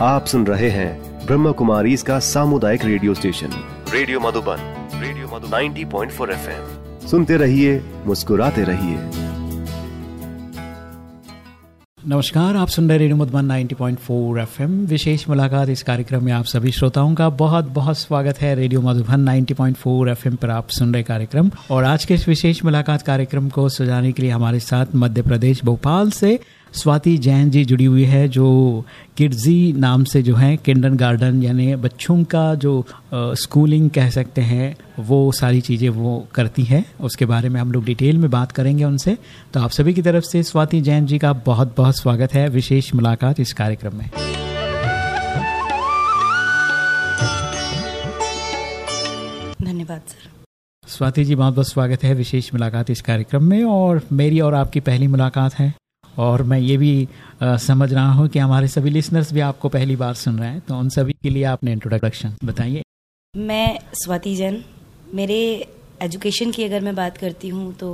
आप सुन रहे हैं ब्रह्म कुमारी इसका सामुदायिक radio station. Radio Madhuban radio Madhuban. 90.4 FM. सुनते रहिए मुस्कुराते रहिए। नमस्कार आप सुन रहे रेडियो मधुबन 90.4 एफएम। विशेष मुलाकात इस कार्यक्रम में आप सभी श्रोताओं का। बहुत बहुत स्वागत है रेडियो मधुबन 90.4 एफएम पर आप सुन रहे कार्यक्रम। और आज के इस विशेष मुलाकात कार्यक्रम को सजाने के लिए हमारे साथ मध्य प्रदेश भोपाल से स्वाति जैन जी जुड़ी हुई है जो किड्जी नाम से जो है किंडन गार्डन यानी बच्चों का जो स्कूलिंग कह सकते हैं वो सारी चीज़ें वो करती है। उसके बारे में हम लोग डिटेल में बात करेंगे उनसे। तो आप सभी की तरफ़ से स्वाति जैन जी का बहुत बहुत स्वागत है विशेष मुलाकात इस कार्यक्रम में। धन्यवाद सर। स्वाति जी बहुत बहुत स्वागत है विशेष मुलाकात इस कार्यक्रम में और मेरी और आपकी पहली मुलाकात है। और मैं ये भी आ, समझ रहा हूँ कि हमारे सभी लिसनर्स भी आपको पहली बार सुन रहे हैं तो उन सभी के लिए आपने इंट्रोडक्शन बताइए। मैं स्वाति जैन। मेरे एजुकेशन की अगर मैं बात करती हूँ तो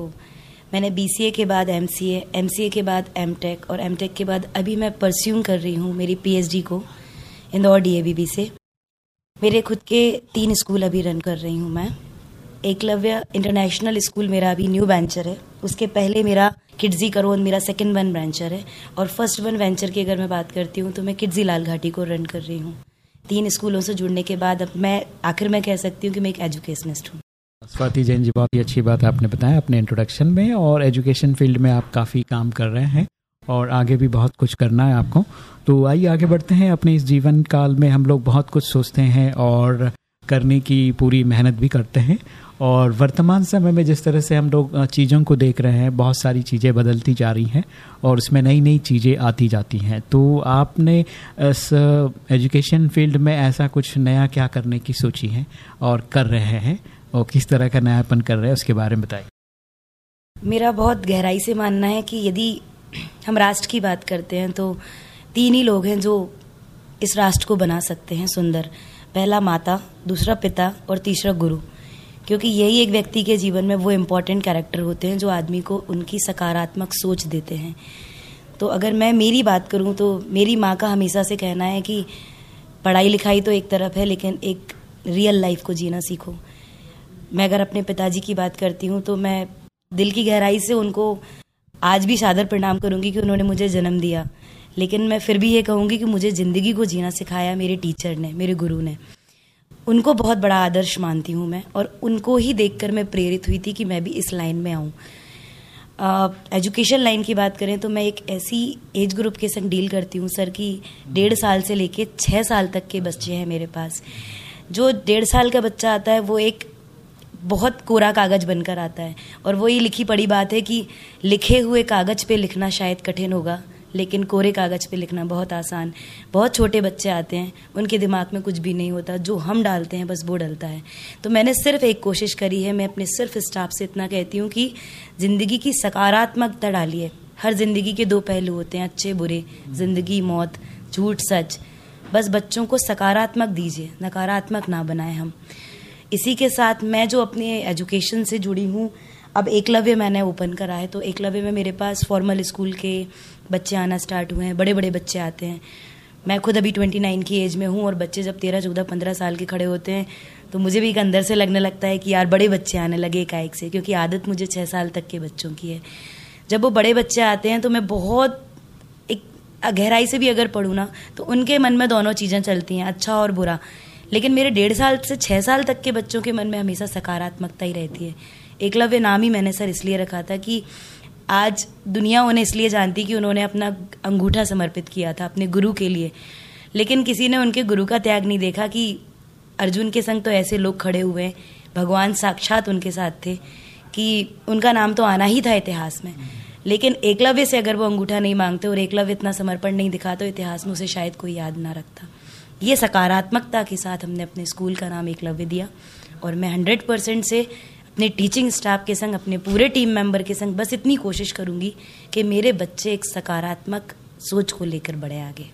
मैंने बीसीए के बाद एम सी के बाद एम और एम के बाद अभी मैं परस्यूम कर रही हूँ मेरी पी को इंदौर डी से। मेरे खुद के तीन स्कूल अभी रन कर रही हूँ मैं। एकलव्य इंटरनेशनल स्कूल मेरा अभी न्यू वेंचर है। उसके पहले मेरा किड्जी करोन मेरा सेकंड वन वेंचर है। और फ़र्स्ट वन वेंचर की अगर मैं बात करती हूँ तो मैं किड्जी लाल घाटी को रन कर रही हूँ। तीन स्कूलों से जुड़ने के बाद अब मैं, आखिर में कह सकती हूँ कि मैं एक एजुकेशनिस्ट हूँ। स्वाति जैन जी, बहुत ही अच्छी बात आपने बताया अपने इंट्रोडक्शन में और एजुकेशन फ़ील्ड में आप काफ़ी काम कर रहे हैं और आगे भी बहुत कुछ करना है आपको। तो आइए आगे बढ़ते हैं। अपने इस जीवन काल में हम लोग बहुत कुछ सोचते हैं और करने की पूरी मेहनत भी करते हैं। और वर्तमान समय में जिस तरह से हम लोग चीज़ों को देख रहे हैं, बहुत सारी चीज़ें बदलती जा रही हैं और उसमें नई नई चीज़ें आती जाती हैं। तो आपने इस एजुकेशन फ़ील्ड में ऐसा कुछ नया क्या करने की सोची है और कर रहे हैं और किस तरह का नयापन कर रहे हैं, उसके बारे में बताइए। मेरा बहुत गहराई से मानना है कि यदि हम राष्ट्र की बात करते हैं तो तीन ही लोग हैं जो इस राष्ट्र को बना सकते हैं सुंदर। पहला माता, दूसरा पिता और तीसरा गुरु। क्योंकि यही एक व्यक्ति के जीवन में वो इम्पोर्टेंट कैरेक्टर होते हैं जो आदमी को उनकी सकारात्मक सोच देते हैं। तो अगर मैं मेरी बात करूँ तो मेरी माँ का हमेशा से कहना है कि पढ़ाई लिखाई तो एक तरफ़ है, लेकिन एक रियल लाइफ को जीना सीखो। मैं अगर अपने पिताजी की बात करती हूँ तो मैं दिल की गहराई से उनको आज भी सादर प्रणाम करूँगी कि उन्होंने मुझे जन्म दिया। लेकिन मैं फिर भी ये कहूँगी कि मुझे ज़िंदगी को जीना सिखाया मेरे टीचर ने, मेरे गुरु ने। उनको बहुत बड़ा आदर्श मानती हूँ मैं, और उनको ही देखकर मैं प्रेरित हुई थी कि मैं भी इस लाइन में आऊँ। एजुकेशन लाइन की बात करें तो मैं एक ऐसी एज ग्रुप के संग डील करती हूँ, सर कि डेढ़ साल से लेके छः साल तक के बच्चे हैं मेरे पास। जो डेढ़ साल का बच्चा आता है, वो एक बहुत कोरा कागज़ बनकर आता है, और वो ये लिखी पड़ी बात है कि लिखे हुए कागज़ पे लिखना शायद कठिन होगा। लेकिन कोरे कागज़ पे लिखना बहुत आसान। बहुत छोटे बच्चे आते हैं, उनके दिमाग में कुछ भी नहीं होता, जो हम डालते हैं, बस वो डलता है। तो मैंने सिर्फ़ एक कोशिश करी है, मैं अपने सिर्फ़ स्टाफ से इतना कहती हूँ कि ज़िंदगी की सकारात्मकता डालिए। हर ज़िंदगी के दो पहलू होते हैं, अच्छे, बुरे, ज़िंदगी, मौत, झूठ, सच। बस बच्चों को सकारात्मक दीजिए, नकारात्मक ना बनाए हम। इसी के साथ मैं जो अपने एजुकेशन से जुड़ी हूँ, अब एकलव्य मैंने ओपन करा है तो एकलव्य में मेरे पास फॉर्मल स्कूल के बच्चे आना स्टार्ट हुए हैं बड़े बड़े बच्चे आते हैं। मैं खुद अभी ट्वेंटी नाइन की एज में हूँ और बच्चे जब तेरह चौदह पंद्रह साल के खड़े होते हैं तो मुझे भी एक अंदर से लगने लगता है कि यार बड़े बच्चे आने लगे एकाएक से, क्योंकि आदत मुझे छः साल तक के बच्चों की है। जब वो बड़े बच्चे आते हैं तो मैं बहुत एक गहराई से भी अगर पढ़ूँ ना तो उनके मन में दोनों चीज़ें चलती हैं अच्छा और बुरा। लेकिन मेरे डेढ़ साल से छः साल तक के बच्चों के मन में हमेशा सकारात्मकता ही रहती है। एकलव्य नाम ही मैंने सर इसलिए रखा था कि आज दुनिया उन्हें इसलिए जानती कि उन्होंने अपना अंगूठा समर्पित किया था अपने गुरु के लिए। लेकिन किसी ने उनके गुरु का त्याग नहीं देखा कि अर्जुन के संग तो ऐसे लोग खड़े हुए हैं। भगवान साक्षात उनके साथ थे कि उनका नाम तो आना ही था इतिहास में। लेकिन एकलव्य से अगर वो अंगूठा नहीं मांगते और एकलव्य इतना समर्पण नहीं दिखा तो इतिहास में उसे शायद कोई याद ना रखता। ये सकारात्मकता के साथ हमने अपने स्कूल का नाम एकलव्य दिया और मैं हंड्रेड परसेंट से अपने टीचिंग स्टाफ के संग, अपने पूरे टीम मेंबर के संग, बस इतनी कोशिश करूँगी कि मेरे बच्चे एक सकारात्मक सोच को लेकर बढ़े आगे।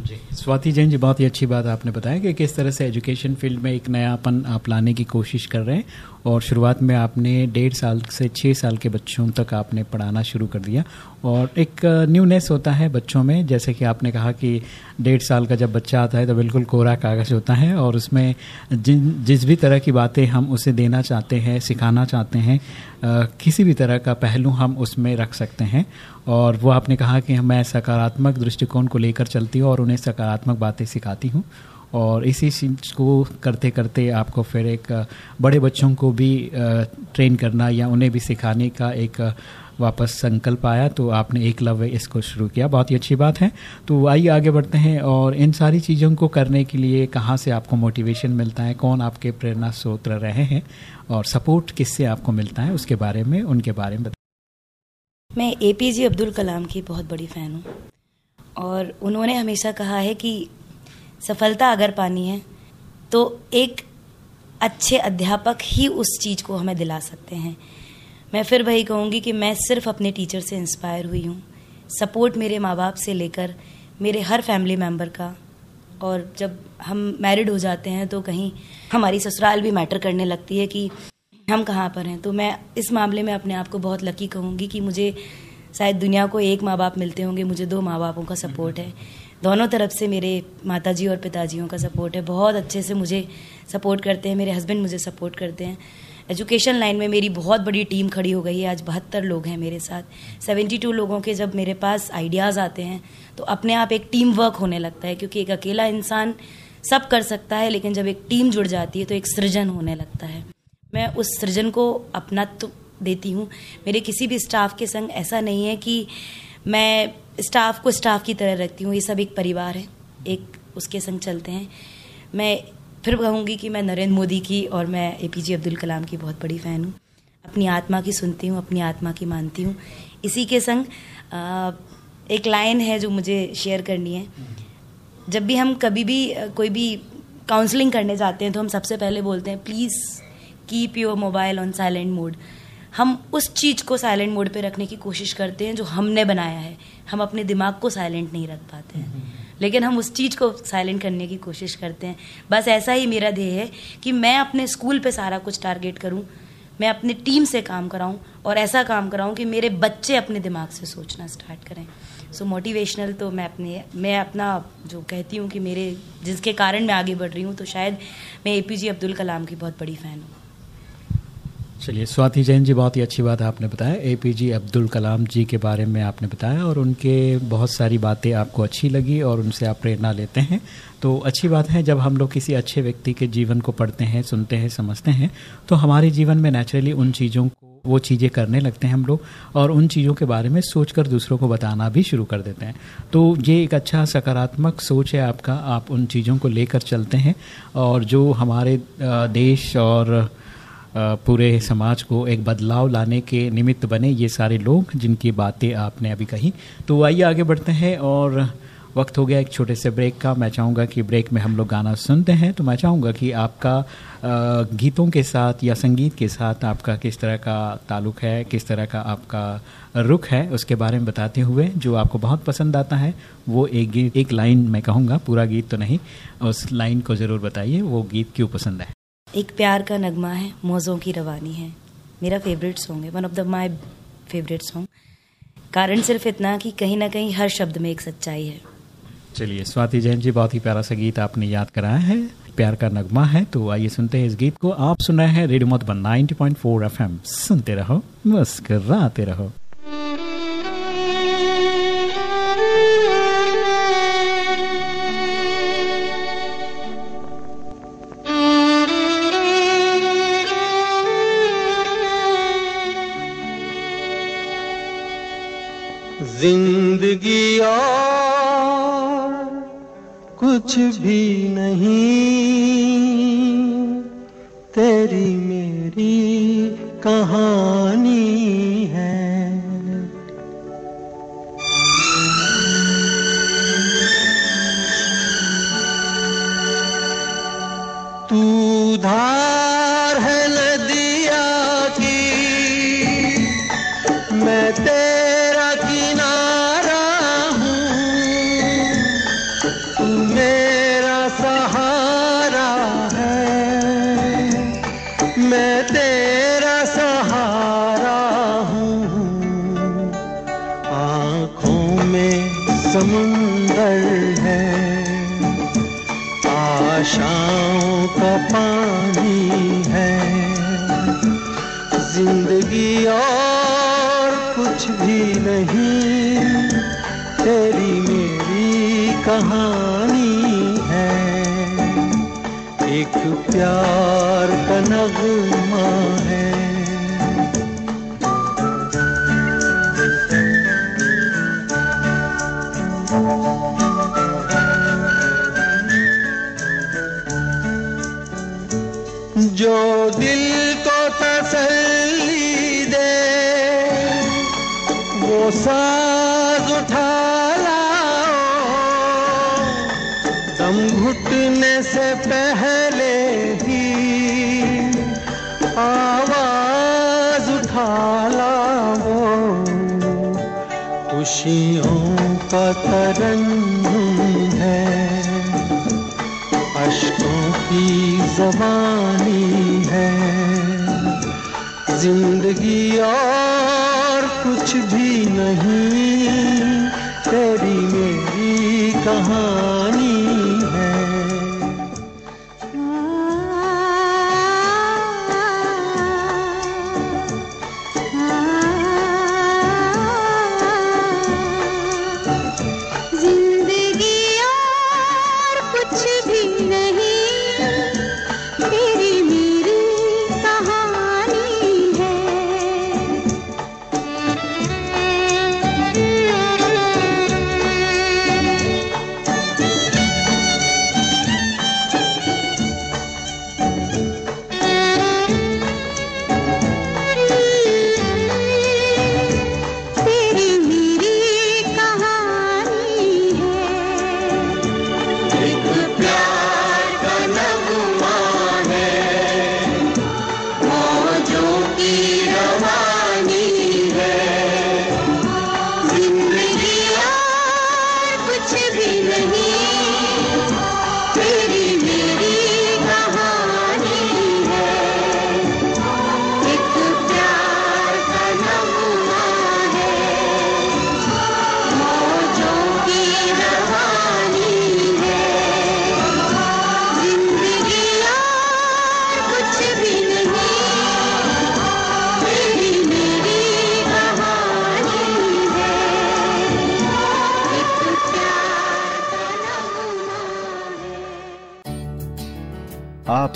जी। स्वाति जैन जी, बहुत ही अच्छी बात आपने बताया कि किस तरह से एजुकेशन फ़ील्ड में एक नयापन आप लाने की कोशिश कर रहे हैं और शुरुआत में आपने डेढ़ साल से छः साल के बच्चों तक आपने पढ़ाना शुरू कर दिया। और एक न्यूनेस होता है बच्चों में। जैसे कि आपने कहा कि डेढ़ साल का जब बच्चा आता है तो बिल्कुल कोरा कागज़ होता है और उसमें जिन, जिस भी तरह की बातें हम उसे देना चाहते हैं, सिखाना चाहते हैं किसी भी तरह का पहलू हम उसमें रख सकते हैं। और वो आपने कहा कि मैं सकारात्मक दृष्टिकोण को लेकर चलती हूँ और उन्हें सकारात्मक बातें सिखाती हूँ। और इसी चीज़ को करते करते आपको फिर एक बड़े बच्चों को भी ट्रेन करना या उन्हें भी सिखाने का एक वापस संकल्प आया तो आपने एक लव्य इसको शुरू किया। बहुत ही अच्छी बात है। तो आइए आगे बढ़ते हैं और इन सारी चीज़ों को करने के लिए कहाँ से आपको मोटिवेशन मिलता है, कौन आपके प्रेरणा स्रोत रहे हैं और सपोर्ट किससे आपको मिलता है, उसके बारे में, उनके बारे में मैं ए पी जे अब्दुल कलाम की बहुत बड़ी फ़ैन हूँ। और उन्होंने हमेशा कहा है कि सफलता अगर पानी है तो एक अच्छे अध्यापक ही उस चीज़ को हमें दिला सकते हैं। मैं फिर वही कहूँगी कि मैं सिर्फ़ अपने टीचर से इंस्पायर हुई हूँ। सपोर्ट मेरे माँ बाप से लेकर मेरे हर फैमिली मेंबर का। और जब हम मैरिड हो जाते हैं तो कहीं हमारी ससुराल भी मैटर करने लगती है कि हम कहाँ पर हैं। तो मैं इस मामले में अपने आप को बहुत लकी कहूँगी कि मुझे शायद दुनिया को एक माँ बाप मिलते होंगे, मुझे दो माँ बापों का सपोर्ट है। दोनों तरफ़ से मेरे माताजी और पिताजियों का सपोर्ट है। बहुत अच्छे से मुझे सपोर्ट करते हैं, मेरे हस्बैंड मुझे सपोर्ट करते हैं। एजुकेशन लाइन में मेरी बहुत बड़ी टीम खड़ी हो गई है। आज बहत्तर लोग हैं मेरे साथ। सेवेंटी टू लोगों के जब मेरे पास आइडियाज़ आते हैं तो अपने आप एक टीम वर्क होने लगता है, क्योंकि एक अकेला इंसान सब कर सकता है, लेकिन जब एक टीम जुड़ जाती है तो एक सृजन होने लगता है। मैं उस सृजन को अपना तो देती हूँ। मेरे किसी भी स्टाफ के संग ऐसा नहीं है कि मैं स्टाफ को स्टाफ की तरह रखती हूँ ये सब एक परिवार है एक उसके संग चलते हैं। मैं फिर कहूँगी कि मैं नरेंद्र मोदी की और मैं ए पी जे अब्दुल कलाम की बहुत बड़ी फ़ैन हूँ। अपनी आत्मा की सुनती हूँ अपनी आत्मा की मानती हूँ। इसी के संग आ, एक लाइन है जो मुझे शेयर करनी है। जब भी हम कभी भी कोई भी काउंसलिंग करने जाते हैं तो हम सबसे पहले बोलते हैं please keep your mobile on silent mode हम उस चीज़ को साइलेंट मोड पे रखने की कोशिश करते हैं जो हमने बनाया है। हम अपने दिमाग को साइलेंट नहीं रख पाते हैं। लेकिन हम उस चीज़ को साइलेंट करने की कोशिश करते हैं। बस ऐसा ही मेरा ध्येय है कि मैं अपने स्कूल पे सारा कुछ टारगेट करूँ मैं अपनी टीम से काम कराऊं और ऐसा काम कराऊं कि मेरे बच्चे अपने दिमाग से सोचना स्टार्ट करें। सो so, मोटिवेशनल तो मैं अपने मैं अपना जो कहती हूँ कि मेरे जिसके कारण मैं आगे बढ़ रही हूँ तो शायद मैं ए पी अब्दुल कलाम की बहुत बड़ी फ़ैन हूँ। चलिए, स्वाति जैन जी, बहुत ही अच्छी बात आपने बताया। ए पी जे अब्दुल कलाम जी के बारे में आपने बताया और उनके बहुत सारी बातें आपको अच्छी लगी और उनसे आप प्रेरणा लेते हैं। तो अच्छी बात है, जब हम लोग किसी अच्छे व्यक्ति के जीवन को पढ़ते हैं, सुनते हैं, समझते हैं तो हमारे जीवन में नेचुरली उन चीज़ों को, वो चीज़ें करने लगते हैं हम लोग और उन चीज़ों के बारे में सोच कर दूसरों को बताना भी शुरू कर देते हैं। तो ये एक अच्छा सकारात्मक सोच है आपका, आप उन चीज़ों को लेकर चलते हैं और जो हमारे देश और पूरे समाज को एक बदलाव लाने के निमित्त बने ये सारे लोग जिनकी बातें आपने अभी कही। तो आइए आगे बढ़ते हैं और वक्त हो गया एक छोटे से ब्रेक का। मैं चाहूँगा कि ब्रेक में हम लोग गाना सुनते हैं। तो मैं चाहूँगा कि आपका गीतों के साथ या संगीत के साथ आपका किस तरह का ताल्लुक़ है, किस तरह का आपका रुख है, उसके बारे में बताते हुए जो आपको बहुत पसंद आता है, वो एक गीत, एक लाइन मैं कहूँगा, पूरा गीत तो नहीं, उस लाइन को ज़रूर बताइए, वो गीत क्यों पसंद है? एक प्यार का नगमा है, मौजों की रवानी है। मेरा फेवरेट सॉन्ग है one of the my favourite song कारण सिर्फ़ इतना कि कहीं ना कहीं हर शब्द में एक सच्चाई है। चलिए, स्वाति जैन जी, बहुत ही प्यारा सा गीत आपने याद कराया है। प्यार का नगमा है तो आइए सुनते हैं इस गीत को। आप सुन रहे हैं रेडियो मधुबन 90.4 एफएम। सुनते रहो, मुस्कराते रहो। कुछ भी नहीं। समुंदर है। आशाओं का पानी है। ज़िंदगी और कुछ भी नहीं, तेरी मेरी कहानी है। एक प्यार का नगमा साज उठा लाओ दम घुटने से पहले ही आवाज़ उठा लाओ खुशियों का तरन्नुम है, अशकों की जबानी है। ज़िंदगी और नहीं तेरी मेरी कहानी।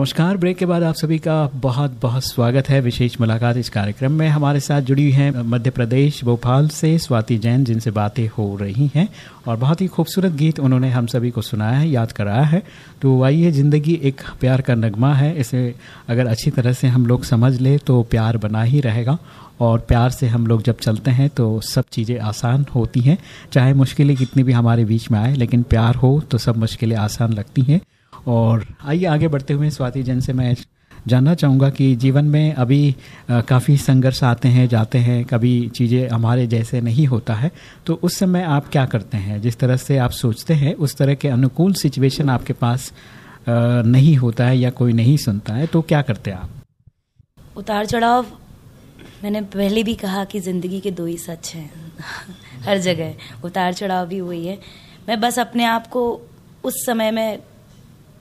नमस्कार। ब्रेक के बाद आप सभी का बहुत बहुत स्वागत है। विशेष मुलाकात इस कार्यक्रम में हमारे साथ जुड़ी हैं मध्य प्रदेश भोपाल से स्वाति जैन, जिनसे बातें हो रही हैं और बहुत ही खूबसूरत गीत उन्होंने हम सभी को सुनाया है, याद कराया है। तो आइए, ज़िंदगी एक प्यार का नगमा है। इसे अगर अच्छी तरह से हम लोग समझ ले तो प्यार बना ही रहेगा और प्यार से हम लोग जब चलते हैं तो सब चीज़ें आसान होती हैं। चाहे मुश्किलें कितनी भी हमारे बीच में आए, लेकिन प्यार हो तो सब मुश्किलें आसान लगती हैं। और आइए आगे बढ़ते हुए स्वाति जैन से मैं जानना चाहूँगा कि जीवन में अभी काफ़ी संघर्ष आते हैं, जाते हैं, कभी चीज़ें हमारे जैसे नहीं होता है तो उस समय आप क्या करते हैं? जिस तरह से आप सोचते हैं, उस तरह के अनुकूल सिचुएशन आपके पास नहीं होता है या कोई नहीं सुनता है तो क्या करते हैं आप? उतार चढ़ाव, मैंने पहले भी कहा कि ज़िंदगी के दो ही सच हैं। हर जगह उतार चढ़ाव भी वही है। मैं बस अपने आप को उस समय में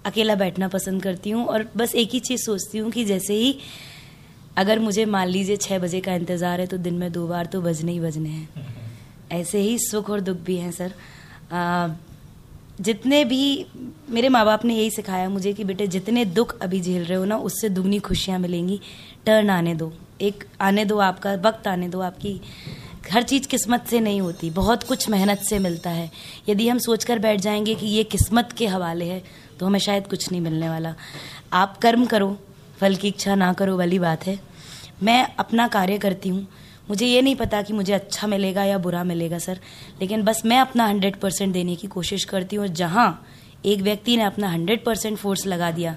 अकेला बैठना पसंद करती हूँ और बस एक ही चीज़ सोचती हूँ कि जैसे ही अगर मुझे मान लीजिए छः बजे का इंतज़ार है तो दिन में दो बार तो बजने ही बजने हैं। ऐसे ही सुख और दुख भी हैं सर। आ, जितने भी मेरे माँ बाप ने यही सिखाया मुझे कि बेटे जितने दुख अभी झेल रहे हो ना उससे दुगनी खुशियाँ मिलेंगी। टर्न आने दो। एक आने दो आपका वक्त आने दो आपकी। हर चीज़ किस्मत से नहीं होती। बहुत कुछ मेहनत से मिलता है। यदि हम सोचकर बैठ जाएँगे कि ये किस्मत के हवाले है तो हमें शायद कुछ नहीं मिलने वाला। आप कर्म करो, फल की इच्छा ना करो वाली बात है। मैं अपना कार्य करती हूँ। मुझे ये नहीं पता कि मुझे अच्छा मिलेगा या बुरा मिलेगा, सर। लेकिन बस मैं अपना हंड्रेड परसेंट देने की कोशिश करती हूँ और जहाँ एक व्यक्ति ने अपना हंड्रेड परसेंट फोर्स लगा दिया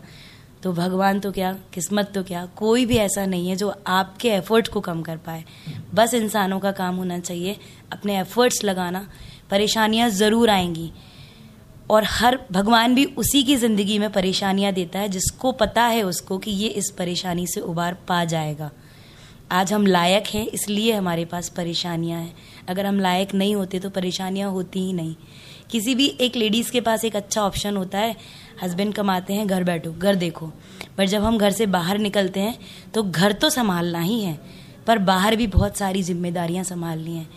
तो भगवान तो क्या, किस्मत तो क्या, कोई भी ऐसा नहीं है जो आपके एफर्ट को कम कर पाए। बस इंसानों का काम होना चाहिए, अपने एफर्ट्स लगाना। परेशानियाँ ज़रूर आएँगी। और हर भगवान भी उसी की ज़िंदगी में परेशानियाँ देता है, जिसको पता है उसको कि ये इस परेशानी से उबार पा जाएगा। आज हम लायक हैं, इसलिए हमारे पास परेशानियाँ हैं। अगर हम लायक नहीं होते तो परेशानियाँ होती ही नहीं। किसी भी एक लेडीज़ के पास एक अच्छा ऑप्शन होता है, हस्बैंड कमाते हैं, घर बैठो, घर देखो। पर जब हम घर से बाहर निकलते हैं तो घर तो संभालना ही है, पर बाहर भी बहुत सारी जिम्मेदारियाँ संभालनी हैं।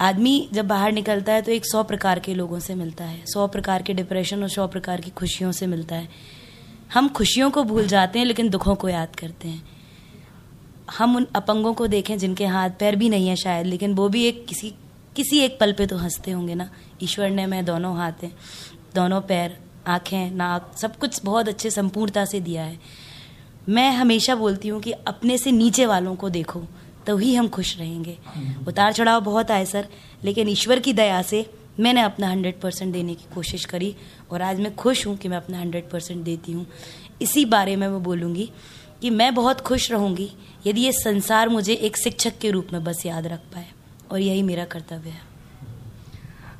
आदमी जब बाहर निकलता है तो एक सौ प्रकार के लोगों से मिलता है, सौ प्रकार के डिप्रेशन और सौ प्रकार की खुशियों से मिलता है। हम खुशियों को भूल जाते हैं लेकिन दुखों को याद करते हैं। हम उन अपंगों को देखें जिनके हाथ पैर भी नहीं है शायद, लेकिन वो भी एक किसी किसी एक पल पे तो हँसते होंगे ना। ईश्वर ने मैं दोनों हाथ, दोनों पैर, आँखें, नाक, सब कुछ बहुत अच्छे संपूर्णता से दिया है। मैं हमेशा बोलती हूँ कि अपने से नीचे वालों को देखो। तो ही हम खुश रहेंगे। उतार चढ़ाव बहुत आए, सर। लेकिन ईश्वर की दया से मैंने अपना हंड्रेड परसेंट देने की कोशिश करी और आज मैं खुश हूँ कि मैं अपना हंड्रेड परसेंट देती हूँ। इसी बारे में मैं बोलूँगी कि मैं बहुत खुश रहूँगी यदि ये संसार मुझे एक शिक्षक के रूप में बस याद रख पाए और यही मेरा कर्तव्य है।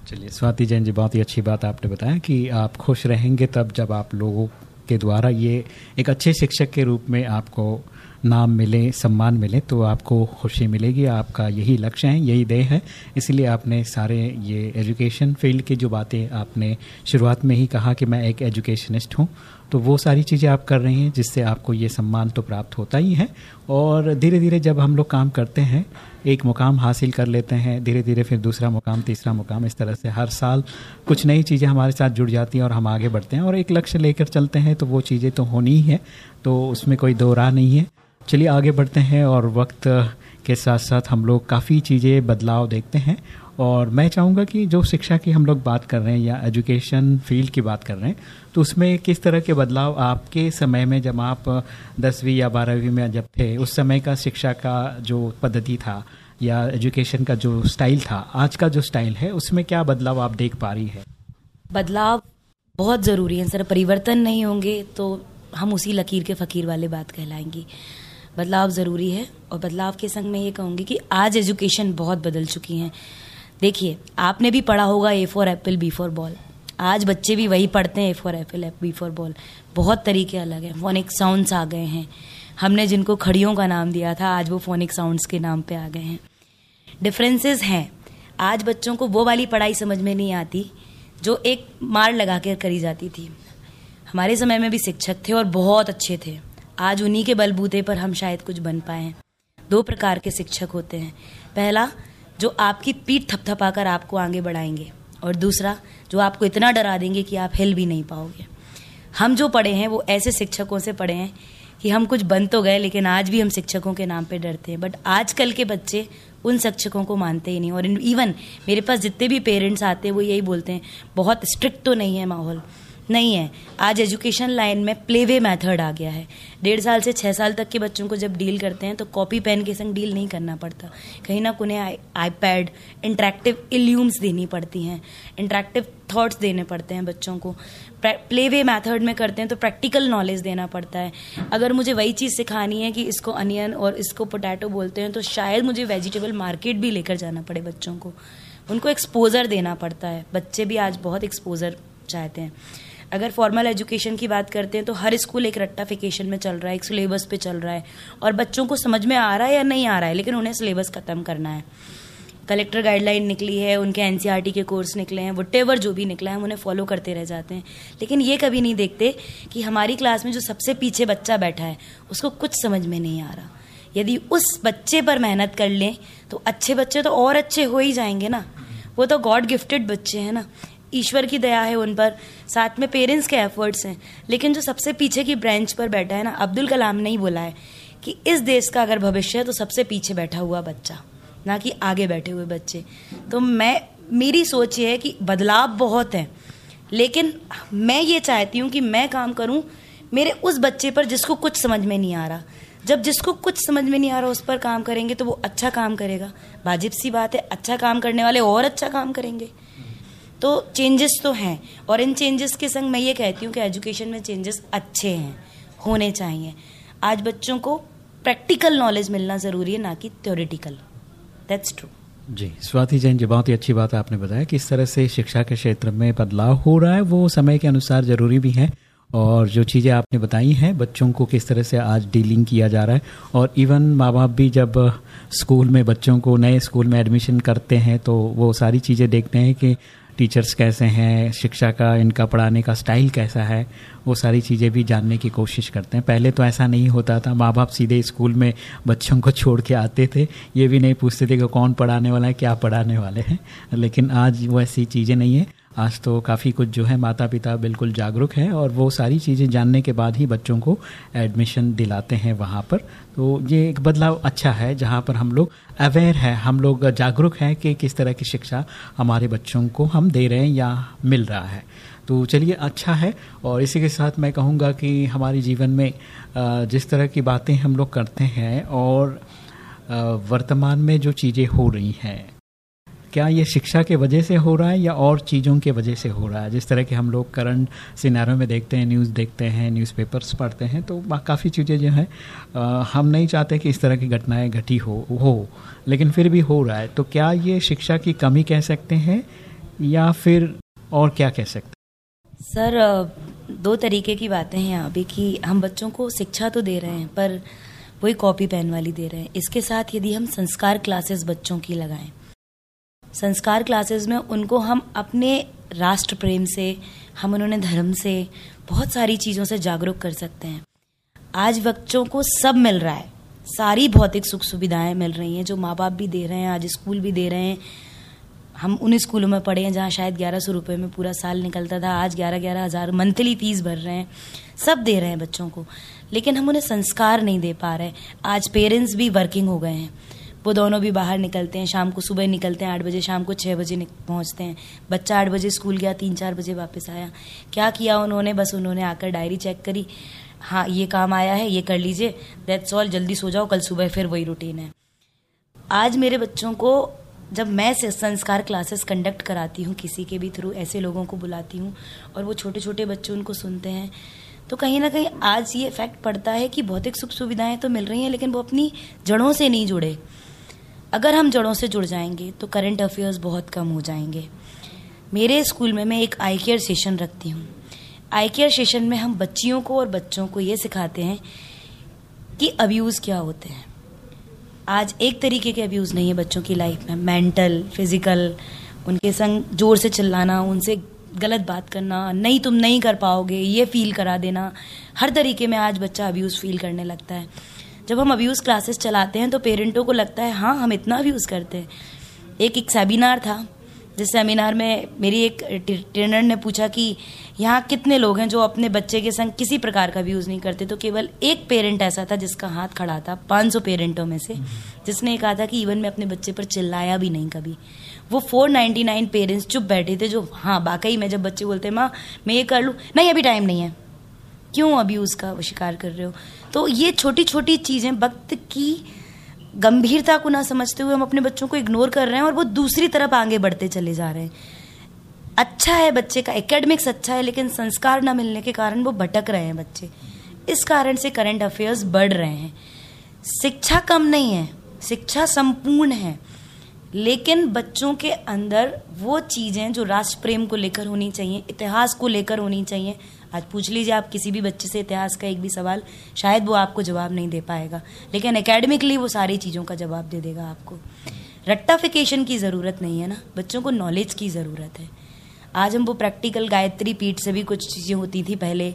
चलिए, स्वाति जैन जी, बहुत ही अच्छी बात आपने बताया कि आप खुश रहेंगे तब जब आप लोगों के द्वारा ये एक अच्छे शिक्षक के रूप में आपको नाम मिले, सम्मान मिले तो आपको खुशी मिलेगी, आपका यही लक्ष्य है, यही ध्येय है। इसलिए आपने सारे ये एजुकेशन फ़ील्ड की जो बातें आपने शुरुआत में ही कहा कि मैं एक एजुकेशनिस्ट हूँ तो वो सारी चीज़ें आप कर रही हैं, जिससे आपको ये सम्मान तो प्राप्त होता ही है। और धीरे धीरे जब हम लोग काम करते हैं, एक मुकाम हासिल कर लेते हैं धीरे धीरे फिर दूसरा मुकाम, तीसरा मुकाम, इस तरह से हर साल कुछ नई चीज़ें हमारे साथ जुड़ जाती हैं और हम आगे बढ़ते हैं। और एक लक्ष्य लेकर चलते हैं तो वो चीज़ें तो होनी ही है तो उसमें कोई दो राह नहीं है। चलिए आगे बढ़ते हैं और वक्त के साथ साथ हम लोग काफ़ी चीज़ें, बदलाव देखते हैं। और मैं चाहूँगा कि जो शिक्षा की हम लोग बात कर रहे हैं या एजुकेशन फ़ील्ड की बात कर रहे हैं तो उसमें किस तरह के बदलाव आपके समय में जब आप दसवीं या बारहवीं में जब थे, उस समय का शिक्षा का जो पद्धति था या एजुकेशन का जो स्टाइल था, आज का जो स्टाइल है, उसमें क्या बदलाव आप देख पा रही है? बदलाव बहुत ज़रूरी है, सर। परिवर्तन नहीं होंगे तो हम उसी लकीर के फ़कीर वाले बात कहलाएँगी। बदलाव ज़रूरी है और बदलाव के संग मैं ये कहूँगी कि आज एजुकेशन बहुत बदल चुकी है। देखिए, आपने भी पढ़ा होगा A for apple B for ball आज बच्चे भी वही पढ़ते हैं A for apple B for ball बहुत तरीके अलग हैं। फोनिक साउंड्स आ गए हैं। हमने जिनको खड़ियों का नाम दिया था, आज वो फोनिक साउंड्स के नाम पे आ गए हैं। डिफरेंसेस हैं। आज बच्चों को वो वाली पढ़ाई समझ में नहीं आती, जो एक मार लगा कर करी जाती थी। हमारे समय में भी शिक्षक थे और बहुत अच्छे थे। आज उन्हीं के बलबूते पर हम शायद कुछ बन पाए हैं। दो प्रकार के शिक्षक होते हैं। पहला, जो आपकी पीठ थपथपाकर आपको आगे बढ़ाएँगे, और दूसरा, जो आपको इतना डरा देंगे कि आप हिल भी नहीं पाओगे। हम जो पढ़े हैं, वो ऐसे शिक्षकों से पढ़े हैं कि हम कुछ बन तो गए, लेकिन आज भी हम शिक्षकों के नाम पे डरते हैं। बट आजकल के बच्चे उन शिक्षकों को मानते ही नहीं, और इवन मेरे पास जितने भी पेरेंट्स आते हैं, वो यही बोलते हैं, बहुत स्ट्रिक्ट तो नहीं है माहौल। नहीं है। आज एजुकेशन लाइन में प्लेवे मेथड आ गया है। डेढ़ साल से छः साल तक के बच्चों को जब डील करते हैं तो कॉपी पेन के संग डील नहीं करना पड़ता। कहीं ना उन्हें आई पैड इंट्रैक्टिव इल्यूम्स देनी पड़ती हैं। इंट्रैक्टिव थॉट्स देने पड़ते हैं बच्चों को। प्ले वे मैथड में करते हैं तो प्रैक्टिकल नॉलेज देना पड़ता है। अगर मुझे वही चीज़ सिखानी है कि इसको अनियन और इसको पोटैटो बोलते हैं तो शायद मुझे वेजिटेबल मार्केट भी लेकर जाना पड़े बच्चों को। उनको एक्सपोजर देना पड़ता है। बच्चे भी आज बहुत एक्सपोजर चाहते हैं। अगर फॉर्मल एजुकेशन की बात करते हैं तो हर स्कूल एक रट्टाफिकेशन में चल रहा है, एक सिलेबस पे चल रहा है। और बच्चों को समझ में आ रहा है या नहीं आ रहा है, लेकिन उन्हें सिलेबस खत्म करना है। कलेक्टर गाइडलाइन निकली है, उनके एनसीईआरटी के कोर्स निकले हैं वट जो भी निकला है, हम उन्हें फॉलो करते रह जाते हैं। लेकिन ये कभी नहीं देखते कि हमारी क्लास में जो सबसे पीछे बच्चा बैठा है, उसको कुछ समझ में नहीं आ रहा। यदि उस बच्चे पर मेहनत कर लें तो अच्छे बच्चे तो और अच्छे हो ही जाएँगे ना। वो तो गॉड गिफ्टेड बच्चे हैं ना। ईश्वर की दया है उन पर। साथ में पेरेंट्स के एफर्ट्स हैं। लेकिन जो सबसे पीछे की ब्रांच पर बैठा है ना, अब्दुल कलाम ने ही बोला है कि इस देश का अगर भविष्य है तो सबसे पीछे बैठा हुआ बच्चा, ना कि आगे बैठे हुए बच्चे। तो मैं, मेरी सोच ये है कि बदलाव बहुत है। लेकिन मैं ये चाहती हूँ कि मैं काम करूँ, मेरे उस बच्चे पर जिसको कुछ समझ में नहीं आ रहा। जब जिसको कुछ समझ में नहीं आ रहा उस पर काम करेंगे तो वो अच्छा काम करेगा। वाजिब सी बात है अच्छा काम करने वाले और अच्छा काम करेंगे। तो चेंजेस तो हैं। और इन चेंजेस के संग मैं ये कहती हूँ कि एजुकेशन में चेंजेस अच्छे हैं, होने चाहिए। आज बच्चों को प्रैक्टिकल नॉलेज मिलना ज़रूरी है, ना कि theoretical that's true ji, Swati Jain ji, बहुत ही अच्छी बात आपने बताया कि इस तरह से शिक्षा के क्षेत्र में बदलाव हो रहा है। वो समय के अनुसार ज़रूरी भी है। और जो चीज़ें आपने बताई हैं, बच्चों को किस तरह से आज डीलिंग किया जा रहा है। और इवन माँ बाप भी जब स्कूल में बच्चों को नए स्कूल में एडमिशन करते हैं तो वो सारी चीज़ें देखते हैं कि टीचर्स कैसे हैं, शिक्षा का, इनका पढ़ाने का स्टाइल कैसा है, वो सारी चीज़ें भी जानने की कोशिश करते हैं। पहले तो ऐसा नहीं होता था माँ बाप सीधे स्कूल में बच्चों को छोड़ के आते थे, ये भी नहीं पूछते थे कि कौन पढ़ाने वाला है, क्या पढ़ाने वाले हैं। लेकिन आज वो ऐसी चीज़ें नहीं है। आज तो काफ़ी कुछ जो है माता पिता बिल्कुल जागरूक हैं और वो सारी चीज़ें जानने के बाद ही बच्चों को एडमिशन दिलाते हैं वहाँ पर। तो ये एक बदलाव अच्छा है जहाँ पर हम लोग अवेयर है, हम लोग जागरूक हैं कि किस तरह की शिक्षा हमारे बच्चों को हम दे रहे हैं या मिल रहा है। तो चलिए अच्छा है और इसी के साथ मैं कहूँगा कि हमारे जीवन में जिस तरह की बातें हम लोग करते हैं और वर्तमान में जो चीज़ें हो रही हैं क्या ये शिक्षा के वजह से हो रहा है या और चीज़ों के वजह से हो रहा है? जिस तरह के हम लोग करंट सिनारों में देखते हैं न्यूज़ देखते हैं न्यूज़पेपर्स पढ़ते हैं तो काफ़ी चीज़ें जो हैं हम नहीं चाहते कि इस तरह की घटनाएँ घटी हो हो, लेकिन फिर भी हो रहा है। तो क्या ये शिक्षा की कमी कह सकते हैं या फिर और क्या कह सकते हैं? सर दो तरीके की बातें हैं यहाँ कि हम बच्चों को शिक्षा तो दे रहे हैं, पर वही कॉपी पेन वाली दे रहे हैं। इसके साथ यदि हम संस्कार क्लासेस बच्चों की लगाएँ संस्कार क्लासेस में उनको हम अपने राष्ट्र प्रेम से, हम उन्होंने धर्म से बहुत सारी चीज़ों से जागरूक कर सकते हैं। आज बच्चों को सब मिल रहा है। सारी भौतिक सुख सुविधाएँ मिल रही हैं जो माँ बाप भी दे रहे हैं, आज स्कूल भी दे रहे हैं। हम उन स्कूलों में पढ़े हैं जहाँ शायद ग्यारह सौ रुपये में पूरा साल निकलता था, आज ग्यारह ग्यारह हज़ार मंथली फ़ीस भर रहे हैं। सब दे रहे हैं बच्चों को। लेकिन हम उन्हें संस्कार नहीं दे पा रहे आज पेरेंट्स भी वर्किंग हो गए हैं। वो दोनों भी बाहर निकलते हैं, शाम को सुबह निकलते हैं, आठ बजे, शाम को छः बजे पहुँचते हैं। बच्चा आठ बजे स्कूल गया, तीन चार बजे वापस आया। क्या किया उन्होंने? बस उन्होंने आकर डायरी चेक करी। हाँ ये काम आया है, ये कर लीजिए। दैट्स ऑल जल्दी सो जाओ, कल सुबह फिर वही रूटीन है। आज मेरे बच्चों को जब मैं संस्कार क्लासेस कंडक्ट कराती हूँ, किसी के भी थ्रू ऐसे लोगों को बुलाती हूँ, और वो छोटे छोटे बच्चे उनको सुनते हैं तो कहीं ना कहीं आज ये इफ़ेक्ट पड़ता है कि भौतिक सुख सुविधाएँ तो मिल रही हैं, लेकिन वो अपनी जड़ों से नहीं जुड़े। अगर हम जड़ों से जुड़ जाएँगे तो करंट अफेयर्स बहुत कम हो जाएँगे। मेरे स्कूल में मैं एक आई केयर सेशन रखती हूँ। आई केयर सेशन में हम बच्चियों को और बच्चों को ये सिखाते हैं कि अब्यूज़ क्या होते हैं। आज एक तरीके के अब्यूज़ नहीं है बच्चों की लाइफ में। मेंटल फ़िज़िकल उनके संग ज़ोर से चिल्लाना, उनसे गलत बात करना, नहीं तुम नहीं कर पाओगे, ये फील करा देना। हर तरीके में आज बच्चा अब्यूज़ फील करने लगता है। जब हम अब्यूज़ क्लासेस चलाते हैं तो पेरेंटों को लगता है हाँ हम इतना अब्यूज़ करते हैं। एक एक सेमिनार था, जिस सेमिनार में मेरी एक ट्रेनर ने पूछा कि यहाँ कितने लोग हैं जो अपने बच्चे के संग किसी प्रकार का व्यूज़ नहीं करते? तो केवल एक पेरेंट ऐसा था जिसका हाथ खड़ा था 500 पेरेंटों में से, जिसने कहा था कि इवन मैं अपने बच्चे पर चिल्लाया भी नहीं कभी। वो 499 पेरेंट्स चुप बैठे थे, जो हाँ वाकई में जब बच्चे बोलते हैं, माँ, मैं ये कर लूँ? नहीं, अभी टाइम नहीं है। क्यों अभी उसका शिकार कर रहे हो? तो ये छोटी छोटी चीज़ें वक्त की गंभीरता को ना समझते हुए हम अपने बच्चों को इग्नोर कर रहे हैं और वो दूसरी तरफ़ आगे बढ़ते चले जा रहे हैं। अच्छा है बच्चे का एकेडमिक्स अच्छा है, लेकिन संस्कार ना मिलने के कारण वो भटक रहे हैं बच्चे। इस कारण से करंट अफेयर्स बढ़ रहे हैं। शिक्षा कम नहीं है, शिक्षा संपूर्ण है, लेकिन बच्चों के अंदर वो चीज़ें जो राष्ट्र प्रेम को लेकर होनी चाहिए, इतिहास को लेकर होनी चाहिए आज पूछ लीजिए, आप किसी भी बच्चे से इतिहास का एक भी सवाल, शायद वो आपको जवाब नहीं दे पाएगा। लेकिन एकेडमिकली वो सारी चीज़ों का जवाब दे देगा आपको। रट्टाफिकेशन की ज़रूरत नहीं है ना? बच्चों को नॉलेज की ज़रूरत है। आज हम वो प्रैक्टिकल गायत्री पीठ से भी कुछ चीज़ें होती थी पहले।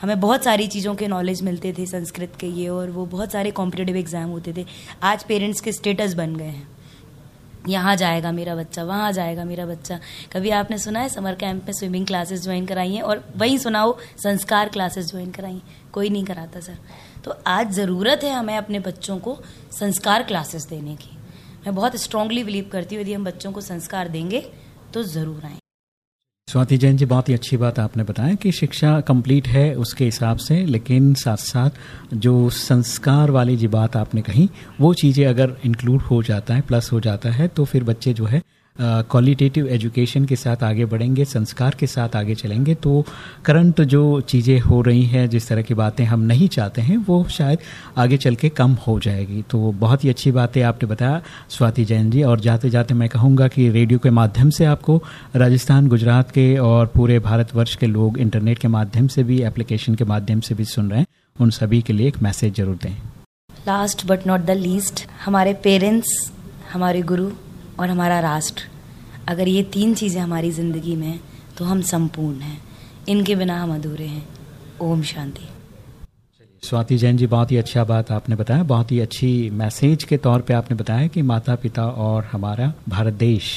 हमें बहुत सारी चीज़ों के नॉलेज मिलते थे, संस्कृत के ये और वो बहुत सारे कॉम्पिटेटिव एग्ज़ाम होते थे। आज पेरेंट्स के स्टेटस बन गए हैं। यहाँ जाएगा मेरा बच्चा, वहाँ जाएगा मेरा बच्चा। कभी आपने सुना है, समर कैंप में स्विमिंग क्लासेस ज्वाइन कराई हैं और वहीं सुनाओ, संस्कार क्लासेस ज्वाइन कराई कोई नहीं कराता सर तो आज ज़रूरत है हमें अपने बच्चों को संस्कार क्लासेस देने की। मैं बहुत स्ट्रांगली बिलीव करती हूँ, यदि हम बच्चों को संस्कार देंगे तो ज़रूर आएँगे। स्वाति जैन जी, बहुत ही अच्छी बात आपने बताया कि शिक्षा कंप्लीट है उसके हिसाब से, लेकिन साथ साथ जो संस्कार वाली जी बात आपने कही, वो चीज़ें अगर इंक्लूड हो जाता है प्लस हो जाता है तो फिर बच्चे जो है क्वालिटेटिव एजुकेशन के साथ आगे बढ़ेंगे, संस्कार के साथ आगे चलेंगे तो करंट जो चीज़ें हो रही हैं, जिस तरह की बातें हम नहीं चाहते हैं, वो शायद आगे चल के कम हो जाएगी। तो बहुत ही अच्छी बातें आपने बताया, स्वाति जैन जी, और जाते जाते मैं कहूँगा कि रेडियो के माध्यम से आपको राजस्थान, गुजरात के और पूरे भारतवर्ष के लोग इंटरनेट के माध्यम से भी एप्लीकेशन के माध्यम से भी सुन रहे हैं। उन सभी के लिए एक मैसेज ज़रूर दें। Last but not the least हमारे पेरेंट्स हमारे गुरु और हमारा राष्ट्र। अगर ये तीन चीज़ें हमारी ज़िंदगी में हैं तो हम संपूर्ण हैं। इनके बिना हम अधूरे हैं। ओम शांति। स्वाति जैन जी, बहुत ही अच्छा बात आपने बताया। बहुत ही अच्छी मैसेज के तौर पे आपने बताया कि माता पिता और हमारा भारत देश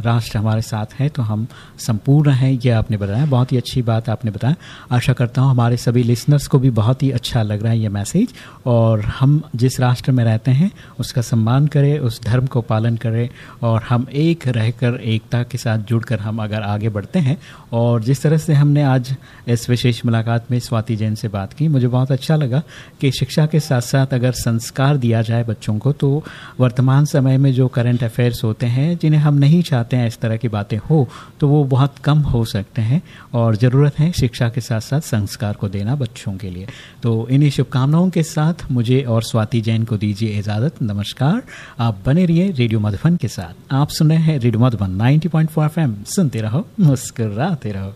राष्ट्र हमारे साथ है तो हम संपूर्ण हैं, ये आपने बताया। बहुत ही अच्छी बात आपने बताया। आशा करता हूँ हमारे सभी लिसनर्स को भी बहुत ही अच्छा लग रहा है ये मैसेज और हम जिस राष्ट्र में रहते हैं, उसका सम्मान करें, उस धर्म को पालन करें, और हम एक रहकर, एकता के साथ जुड़कर हम अगर आगे बढ़ते हैं। और जिस तरह से हमने आज इस विशेष मुलाकात में स्वाति जैन से बात की, मुझे बहुत अच्छा लगा कि शिक्षा के साथ साथ अगर संस्कार दिया जाए बच्चों को तो वर्तमान समय में जो करंट अफेयर्स होते हैं, जिन्हें हम नहीं चाहते हैं, इस तरह की बातें हो तो वो बहुत कम हो सकते हैं और ज़रूरत है शिक्षा के साथ साथ संस्कार को देना बच्चों के लिए। तो इन्हीं शुभकामनाओं के साथ मुझे और स्वाति जैन को दीजिए इजाज़त। नमस्कार। आप बने रहिए रेडियो मधुबन के साथ। आप सुन रहे हैं रेडियो मधुबन नाइनटी पॉइंट सुनते रहो, मुस्कराते रहो।